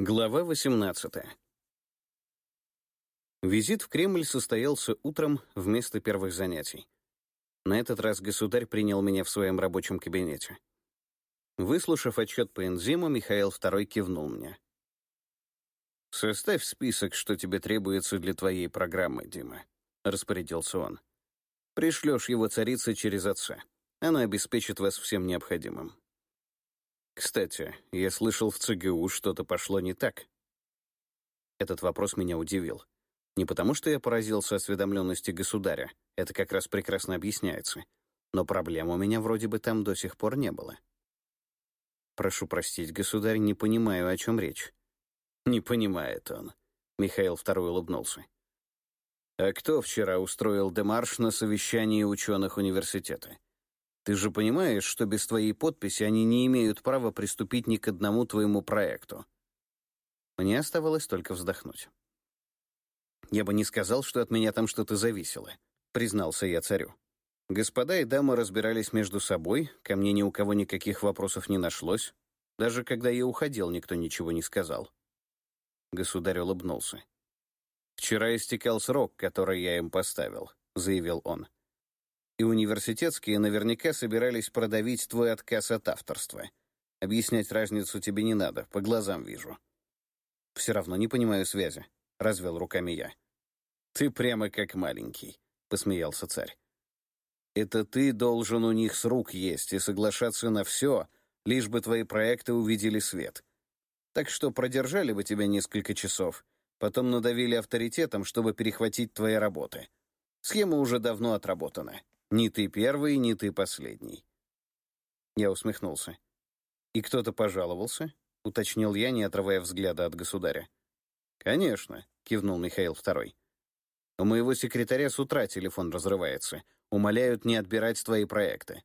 Глава 18. Визит в Кремль состоялся утром вместо первых занятий. На этот раз государь принял меня в своем рабочем кабинете. Выслушав отчет по энзиму, Михаил II кивнул мне. «Составь список, что тебе требуется для твоей программы, Дима», — распорядился он. «Пришлешь его царице через отца. Она обеспечит вас всем необходимым». Кстати, я слышал, в ЦГУ что-то пошло не так. Этот вопрос меня удивил. Не потому, что я поразился осведомленности государя, это как раз прекрасно объясняется, но проблем у меня вроде бы там до сих пор не было. Прошу простить, государь, не понимаю, о чем речь. Не понимает он. Михаил II улыбнулся. А кто вчера устроил демарш на совещании ученых университета? Ты же понимаешь, что без твоей подписи они не имеют права приступить ни к одному твоему проекту. Мне оставалось только вздохнуть. Я бы не сказал, что от меня там что-то зависело, признался я царю. Господа и дамы разбирались между собой, ко мне ни у кого никаких вопросов не нашлось. Даже когда я уходил, никто ничего не сказал. Государь улыбнулся. «Вчера истекал срок, который я им поставил», — заявил он и университетские наверняка собирались продавить твой отказ от авторства. Объяснять разницу тебе не надо, по глазам вижу. Все равно не понимаю связи, — развел руками я. Ты прямо как маленький, — посмеялся царь. Это ты должен у них с рук есть и соглашаться на все, лишь бы твои проекты увидели свет. Так что продержали бы тебя несколько часов, потом надавили авторитетом, чтобы перехватить твои работы. Схема уже давно отработана. Ни ты первый, ни ты последний. Я усмехнулся. «И кто-то пожаловался?» — уточнил я, не отрывая взгляда от государя. «Конечно», — кивнул Михаил II. «У моего секретаря с утра телефон разрывается. Умоляют не отбирать твои проекты.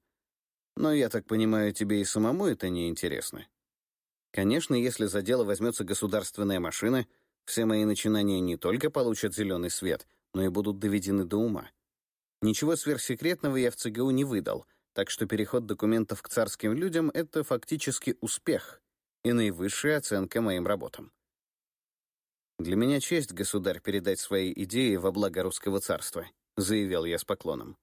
Но, я так понимаю, тебе и самому это не интересно. Конечно, если за дело возьмется государственная машина, все мои начинания не только получат зеленый свет, но и будут доведены до ума. Ничего сверхсекретного я в ЦГУ не выдал, так что переход документов к царским людям — это фактически успех и наивысшая оценка моим работам. «Для меня честь, государь, передать свои идеи во благо русского царства», — заявил я с поклоном.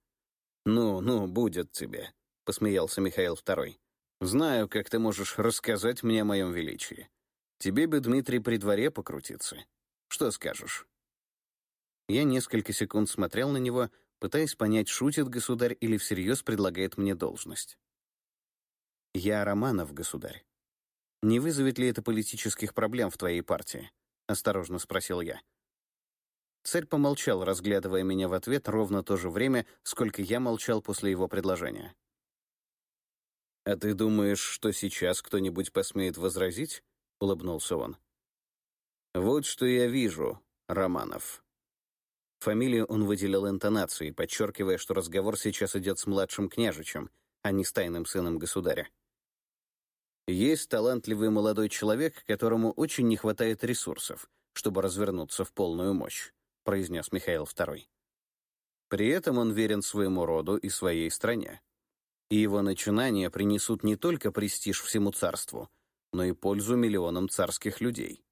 «Ну, ну, будет тебе», — посмеялся Михаил II. «Знаю, как ты можешь рассказать мне о моем величии. Тебе бы, Дмитрий, при дворе покрутиться. Что скажешь?» Я несколько секунд смотрел на него, пытаясь понять, шутит государь или всерьез предлагает мне должность. «Я Романов, государь. Не вызовет ли это политических проблем в твоей партии?» — осторожно спросил я. Царь помолчал, разглядывая меня в ответ ровно то же время, сколько я молчал после его предложения. «А ты думаешь, что сейчас кто-нибудь посмеет возразить?» — улыбнулся он. «Вот что я вижу, Романов. Фамилию он выделил интонацией, подчеркивая, что разговор сейчас идет с младшим княжичем, а не с тайным сыном государя. Есть талантливый молодой человек, которому очень не хватает ресурсов, чтобы развернуться в полную мощь, произнес Михаил II. При этом он верен своему роду и своей стране. И его начинания принесут не только престиж всему царству, но и пользу миллионам царских людей.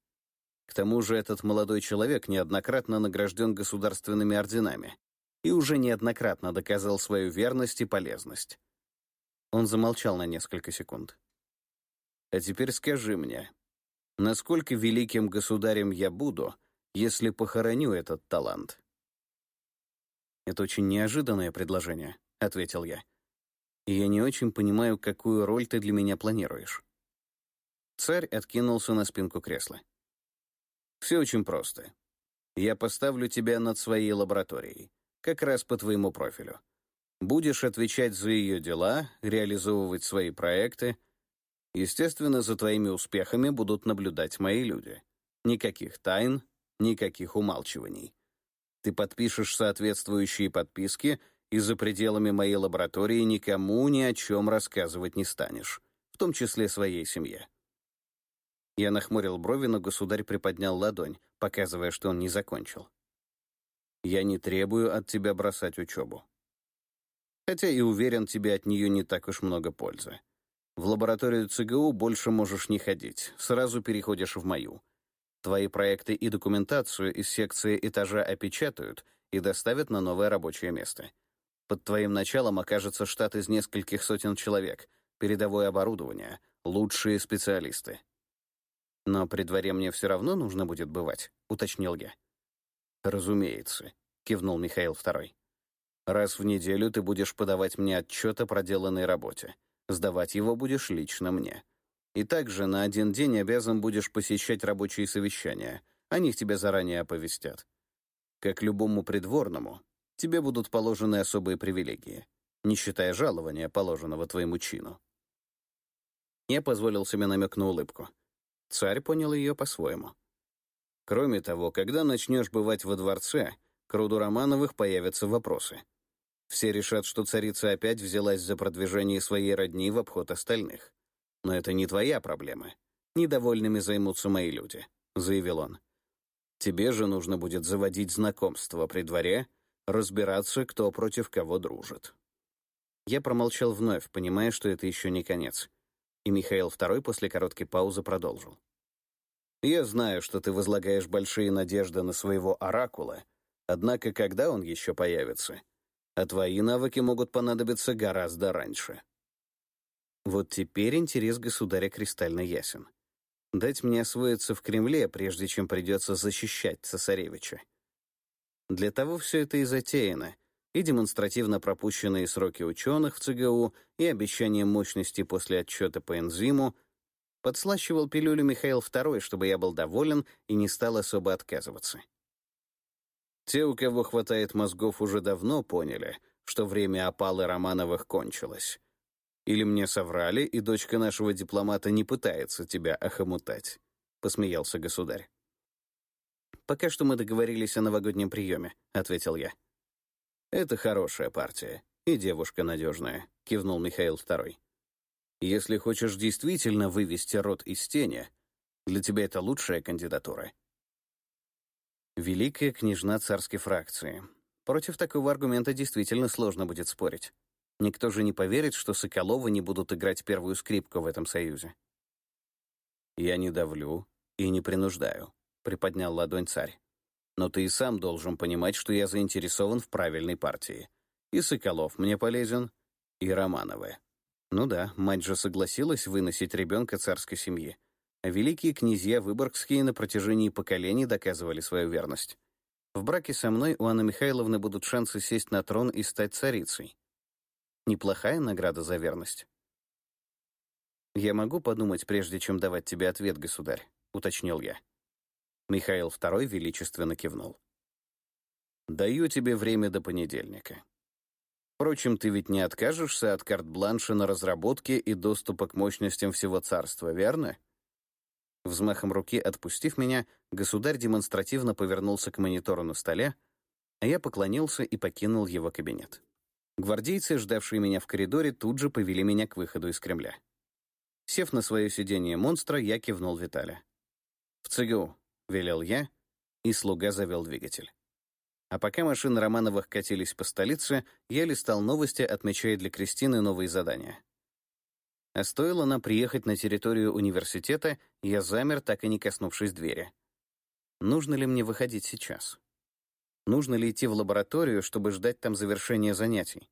К тому же этот молодой человек неоднократно награжден государственными орденами и уже неоднократно доказал свою верность и полезность. Он замолчал на несколько секунд. «А теперь скажи мне, насколько великим государем я буду, если похороню этот талант?» «Это очень неожиданное предложение», — ответил я. «И я не очень понимаю, какую роль ты для меня планируешь». Царь откинулся на спинку кресла. Все очень просто. Я поставлю тебя над своей лабораторией, как раз по твоему профилю. Будешь отвечать за ее дела, реализовывать свои проекты. Естественно, за твоими успехами будут наблюдать мои люди. Никаких тайн, никаких умалчиваний. Ты подпишешь соответствующие подписки, и за пределами моей лаборатории никому ни о чем рассказывать не станешь, в том числе своей семье. Я нахмурил брови, но государь приподнял ладонь, показывая, что он не закончил. «Я не требую от тебя бросать учебу. Хотя и уверен, тебе от нее не так уж много пользы. В лабораторию ЦГУ больше можешь не ходить, сразу переходишь в мою. Твои проекты и документацию из секции этажа опечатают и доставят на новое рабочее место. Под твоим началом окажется штат из нескольких сотен человек, передовое оборудование, лучшие специалисты. «Но при дворе мне все равно нужно будет бывать», — уточнил я. «Разумеется», — кивнул Михаил II. «Раз в неделю ты будешь подавать мне отчет о проделанной работе. Сдавать его будешь лично мне. И также на один день обязан будешь посещать рабочие совещания. О них тебя заранее оповестят. Как любому придворному, тебе будут положены особые привилегии, не считая жалования, положенного твоему чину. Я позволил себе намек на улыбку. Царь понял ее по-своему. Кроме того, когда начнешь бывать во дворце, к роду Романовых появятся вопросы. Все решат, что царица опять взялась за продвижение своей родни в обход остальных. Но это не твоя проблема. Недовольными займутся мои люди», — заявил он. «Тебе же нужно будет заводить знакомства при дворе, разбираться, кто против кого дружит». Я промолчал вновь, понимая, что это еще не конец. И Михаил II после короткой паузы продолжил. «Я знаю, что ты возлагаешь большие надежды на своего оракула, однако когда он еще появится? а твои навыки могут понадобиться гораздо раньше. Вот теперь интерес государя кристально ясен. Дать мне освоиться в Кремле, прежде чем придется защищать цесаревича. Для того все это и затеяно, и демонстративно пропущенные сроки ученых в ЦГУ, и обещание мощности после отчета по энзиму подслащивал пилюлю Михаил II, чтобы я был доволен и не стал особо отказываться. Те, у кого хватает мозгов, уже давно поняли, что время опалы Романовых кончилось. Или мне соврали, и дочка нашего дипломата не пытается тебя охомутать», — посмеялся государь. «Пока что мы договорились о новогоднем приеме», — ответил я. «Это хорошая партия и девушка надежная», — кивнул Михаил II. «Если хочешь действительно вывести род из тени, для тебя это лучшая кандидатура. Великая княжна царской фракции. Против такого аргумента действительно сложно будет спорить. Никто же не поверит, что Соколовы не будут играть первую скрипку в этом союзе. «Я не давлю и не принуждаю», — приподнял ладонь царь. «Но ты и сам должен понимать, что я заинтересован в правильной партии. И Соколов мне полезен, и Романовы». Ну да, мать же согласилась выносить ребенка царской семьи. Великие князья Выборгские на протяжении поколений доказывали свою верность. В браке со мной у Анны Михайловны будут шансы сесть на трон и стать царицей. Неплохая награда за верность. «Я могу подумать, прежде чем давать тебе ответ, государь», — уточнил я. Михаил II величественно кивнул. «Даю тебе время до понедельника. Впрочем, ты ведь не откажешься от карт-бланша на разработке и доступа к мощностям всего царства, верно?» Взмахом руки отпустив меня, государь демонстративно повернулся к монитору на столе, а я поклонился и покинул его кабинет. Гвардейцы, ждавшие меня в коридоре, тут же повели меня к выходу из Кремля. Сев на свое сиденье монстра, я кивнул Виталя. «В ЦГУ», — велел я, и слуга завел двигатель. А пока машины Романовых катились по столице, я листал новости, отмечая для Кристины новые задания. А стоило нам приехать на территорию университета, я замер, так и не коснувшись двери. Нужно ли мне выходить сейчас? Нужно ли идти в лабораторию, чтобы ждать там завершения занятий?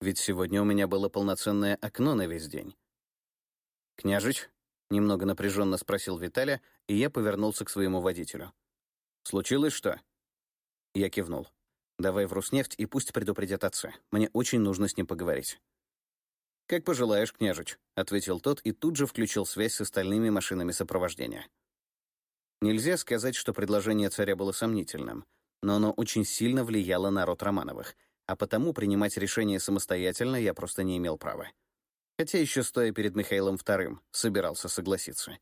Ведь сегодня у меня было полноценное окно на весь день. «Княжич?» — немного напряженно спросил Виталя, и я повернулся к своему водителю. «Случилось что?» Я кивнул. «Давай в Руснефть и пусть предупредят отца. Мне очень нужно с ним поговорить». «Как пожелаешь, княжич», — ответил тот и тут же включил связь с остальными машинами сопровождения. Нельзя сказать, что предложение царя было сомнительным, но оно очень сильно влияло на род Романовых, а потому принимать решение самостоятельно я просто не имел права. Хотя еще стоя перед Михаилом II, собирался согласиться.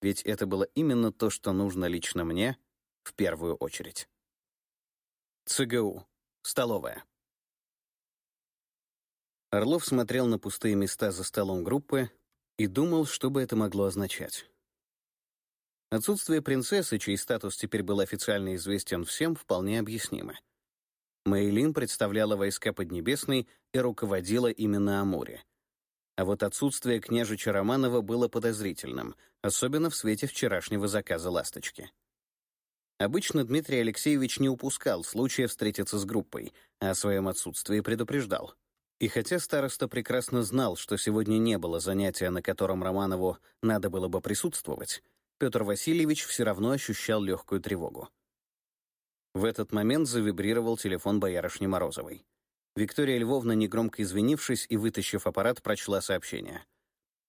Ведь это было именно то, что нужно лично мне в первую очередь. ЦГУ. Столовая. Орлов смотрел на пустые места за столом группы и думал, что бы это могло означать. Отсутствие принцессы, чей статус теперь был официально известен всем, вполне объяснимо. Мэйлин представляла войска Поднебесной и руководила именно Амуре. А вот отсутствие княжича Романова было подозрительным, особенно в свете вчерашнего заказа «Ласточки». Обычно Дмитрий Алексеевич не упускал случая встретиться с группой, а о своем отсутствии предупреждал. И хотя староста прекрасно знал, что сегодня не было занятия, на котором Романову надо было бы присутствовать, Петр Васильевич все равно ощущал легкую тревогу. В этот момент завибрировал телефон боярышни Морозовой. Виктория Львовна, негромко извинившись и вытащив аппарат, прочла сообщение.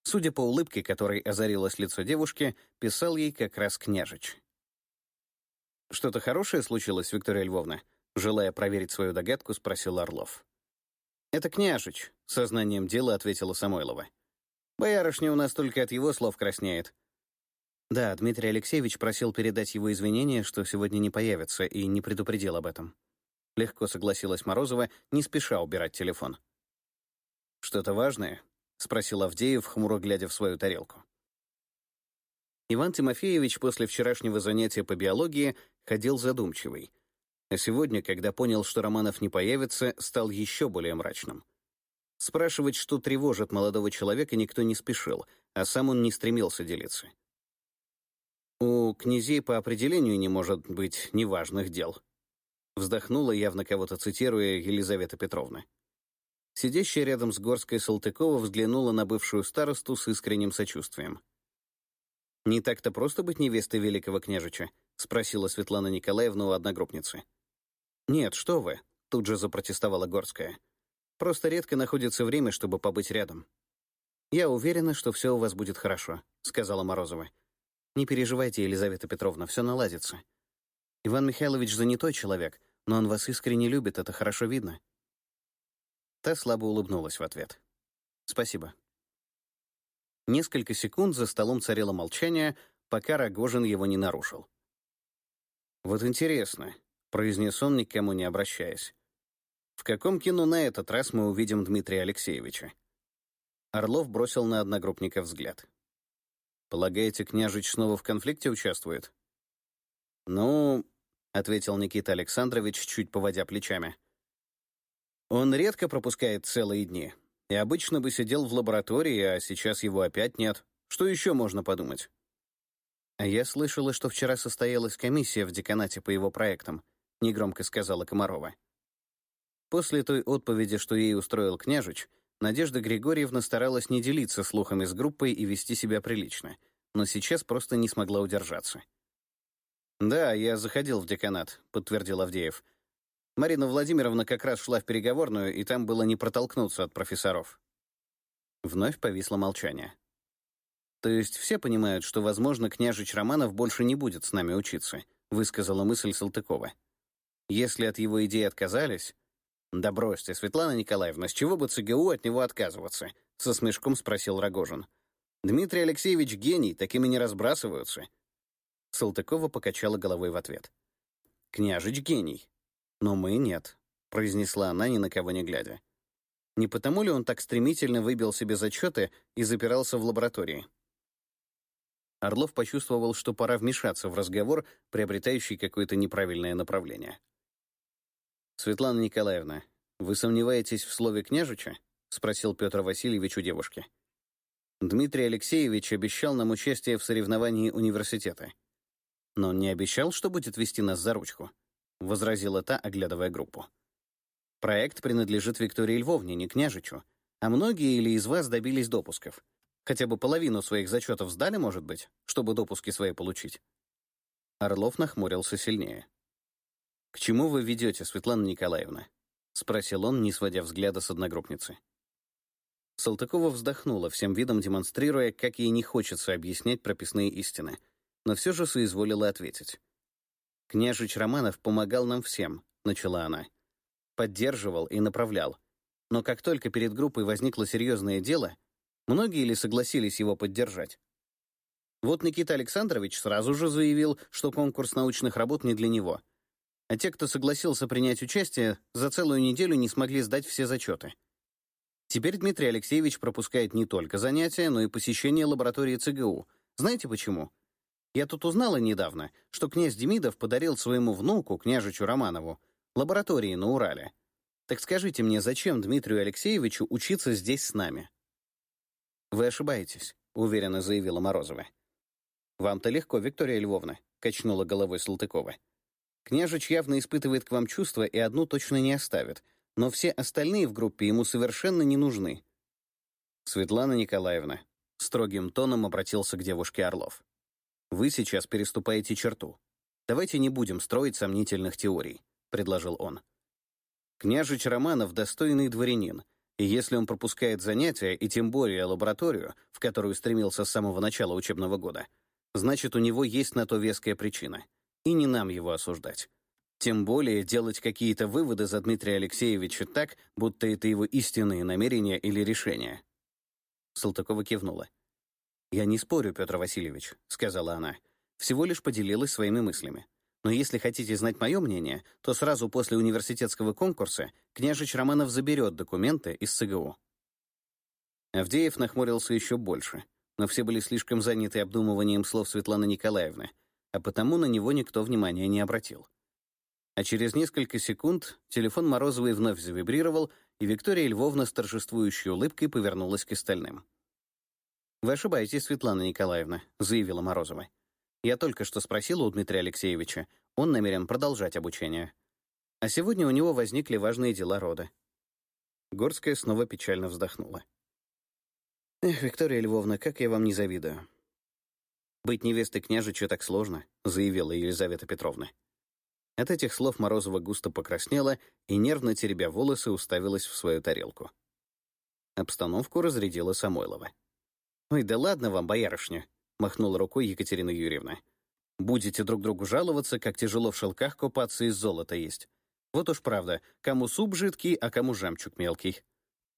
Судя по улыбке, которой озарилось лицо девушки, писал ей как раз княжич. «Что-то хорошее случилось, Виктория Львовна?» Желая проверить свою догадку, спросил Орлов. «Это княжич», — сознанием дела ответила Самойлова. «Боярышня у нас только от его слов краснеет. Да, Дмитрий Алексеевич просил передать его извинения, что сегодня не появится, и не предупредил об этом. Легко согласилась Морозова, не спеша убирать телефон. «Что-то важное?» — спросил Авдеев, хмуро глядя в свою тарелку. Иван Тимофеевич после вчерашнего занятия по биологии ходил задумчивый, а сегодня, когда понял, что Романов не появится, стал еще более мрачным. Спрашивать, что тревожит молодого человека, никто не спешил, а сам он не стремился делиться. У князей по определению не может быть неважных дел. Вздохнула, явно кого-то цитируя, Елизавета Петровна. Сидящая рядом с Горской Салтыкова взглянула на бывшую старосту с искренним сочувствием. «Не так-то просто быть невестой великого княжича?» — спросила Светлана Николаевна у одногруппницы. «Нет, что вы», — тут же запротестовала Горская. «Просто редко находится время, чтобы побыть рядом». «Я уверена, что все у вас будет хорошо», — сказала Морозова. Не переживайте, Елизавета Петровна, все наладится. Иван Михайлович занятой человек, но он вас искренне любит, это хорошо видно. Та слабо улыбнулась в ответ. Спасибо. Несколько секунд за столом царило молчание, пока Рогожин его не нарушил. «Вот интересно», — произнес он, никому не обращаясь. «В каком кино на этот раз мы увидим Дмитрия Алексеевича?» Орлов бросил на одногруппника взгляд. Полагаете, княжич снова в конфликте участвует? Ну, ответил Никита Александрович, чуть поводя плечами. Он редко пропускает целые дни. И обычно бы сидел в лаборатории, а сейчас его опять нет. Что еще можно подумать? А я слышала, что вчера состоялась комиссия в деканате по его проектам, негромко сказала Комарова. После той отповеди, что ей устроил княжич, Надежда Григорьевна старалась не делиться слухами с группой и вести себя прилично, но сейчас просто не смогла удержаться. «Да, я заходил в деканат», — подтвердил Авдеев. Марина Владимировна как раз шла в переговорную, и там было не протолкнуться от профессоров. Вновь повисло молчание. «То есть все понимают, что, возможно, княжич Романов больше не будет с нами учиться», — высказала мысль Салтыкова. «Если от его идеи отказались, «Да бросьте, Светлана Николаевна, с чего бы ЦГУ от него отказываться?» — со смешком спросил Рогожин. «Дмитрий Алексеевич гений, такими не разбрасываются». Салтыкова покачала головой в ответ. «Княжич гений. Но мы нет», — произнесла она, ни на кого не глядя. Не потому ли он так стремительно выбил себе зачеты и запирался в лаборатории? Орлов почувствовал, что пора вмешаться в разговор, приобретающий какое-то неправильное направление. «Светлана Николаевна, вы сомневаетесь в слове княжича?» — спросил Петр Васильевич у девушки. Дмитрий Алексеевич обещал нам участие в соревновании университета. Но он не обещал, что будет вести нас за ручку, — возразила та, оглядывая группу. Проект принадлежит Виктории Львовне, не княжичу, а многие или из вас добились допусков. Хотя бы половину своих зачетов сдали, может быть, чтобы допуски свои получить. Орлов нахмурился сильнее. «К чему вы ведете, Светлана Николаевна?» — спросил он, не сводя взгляда с одногруппницы. Салтыкова вздохнула, всем видом демонстрируя, как ей не хочется объяснять прописные истины, но все же соизволила ответить. «Княжич Романов помогал нам всем», — начала она. «Поддерживал и направлял. Но как только перед группой возникло серьезное дело, многие ли согласились его поддержать? Вот Никита Александрович сразу же заявил, что конкурс научных работ не для него — а те, кто согласился принять участие, за целую неделю не смогли сдать все зачеты. Теперь Дмитрий Алексеевич пропускает не только занятия, но и посещение лаборатории ЦГУ. Знаете почему? Я тут узнала недавно, что князь Демидов подарил своему внуку, княжичу Романову, лаборатории на Урале. Так скажите мне, зачем Дмитрию Алексеевичу учиться здесь с нами? «Вы ошибаетесь», — уверенно заявила Морозова. «Вам-то легко, Виктория Львовна», — качнула головой Салтыкова. «Княжич явно испытывает к вам чувства и одну точно не оставит, но все остальные в группе ему совершенно не нужны». «Светлана Николаевна», — строгим тоном обратился к девушке Орлов. «Вы сейчас переступаете черту. Давайте не будем строить сомнительных теорий», — предложил он. «Княжич Романов — достойный дворянин, и если он пропускает занятия, и тем более лабораторию, в которую стремился с самого начала учебного года, значит, у него есть на то веская причина. И не нам его осуждать. Тем более делать какие-то выводы за Дмитрия Алексеевича так, будто это его истинные намерения или решения. Салтыкова кивнула. «Я не спорю, Петр Васильевич», — сказала она. «Всего лишь поделилась своими мыслями. Но если хотите знать мое мнение, то сразу после университетского конкурса княжич Романов заберет документы из ЦГУ». Авдеев нахмурился еще больше, но все были слишком заняты обдумыванием слов Светланы Николаевны, а потому на него никто внимания не обратил. А через несколько секунд телефон Морозовой вновь завибрировал, и Виктория Львовна с торжествующей улыбкой повернулась к остальным. «Вы ошибаетесь, Светлана Николаевна», — заявила Морозова. «Я только что спросила у Дмитрия Алексеевича. Он намерен продолжать обучение. А сегодня у него возникли важные дела рода». Горская снова печально вздохнула. «Эх, Виктория Львовна, как я вам не завидую». «Быть невестой княжича так сложно», — заявила Елизавета Петровна. От этих слов Морозова густо покраснела и, нервно теребя волосы, уставилась в свою тарелку. Обстановку разрядила Самойлова. «Ой, да ладно вам, боярышня», — махнула рукой Екатерина Юрьевна. «Будете друг другу жаловаться, как тяжело в шелках купаться и золота есть. Вот уж правда, кому суп жидкий, а кому жемчуг мелкий».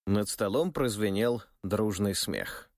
Над столом прозвенел дружный смех.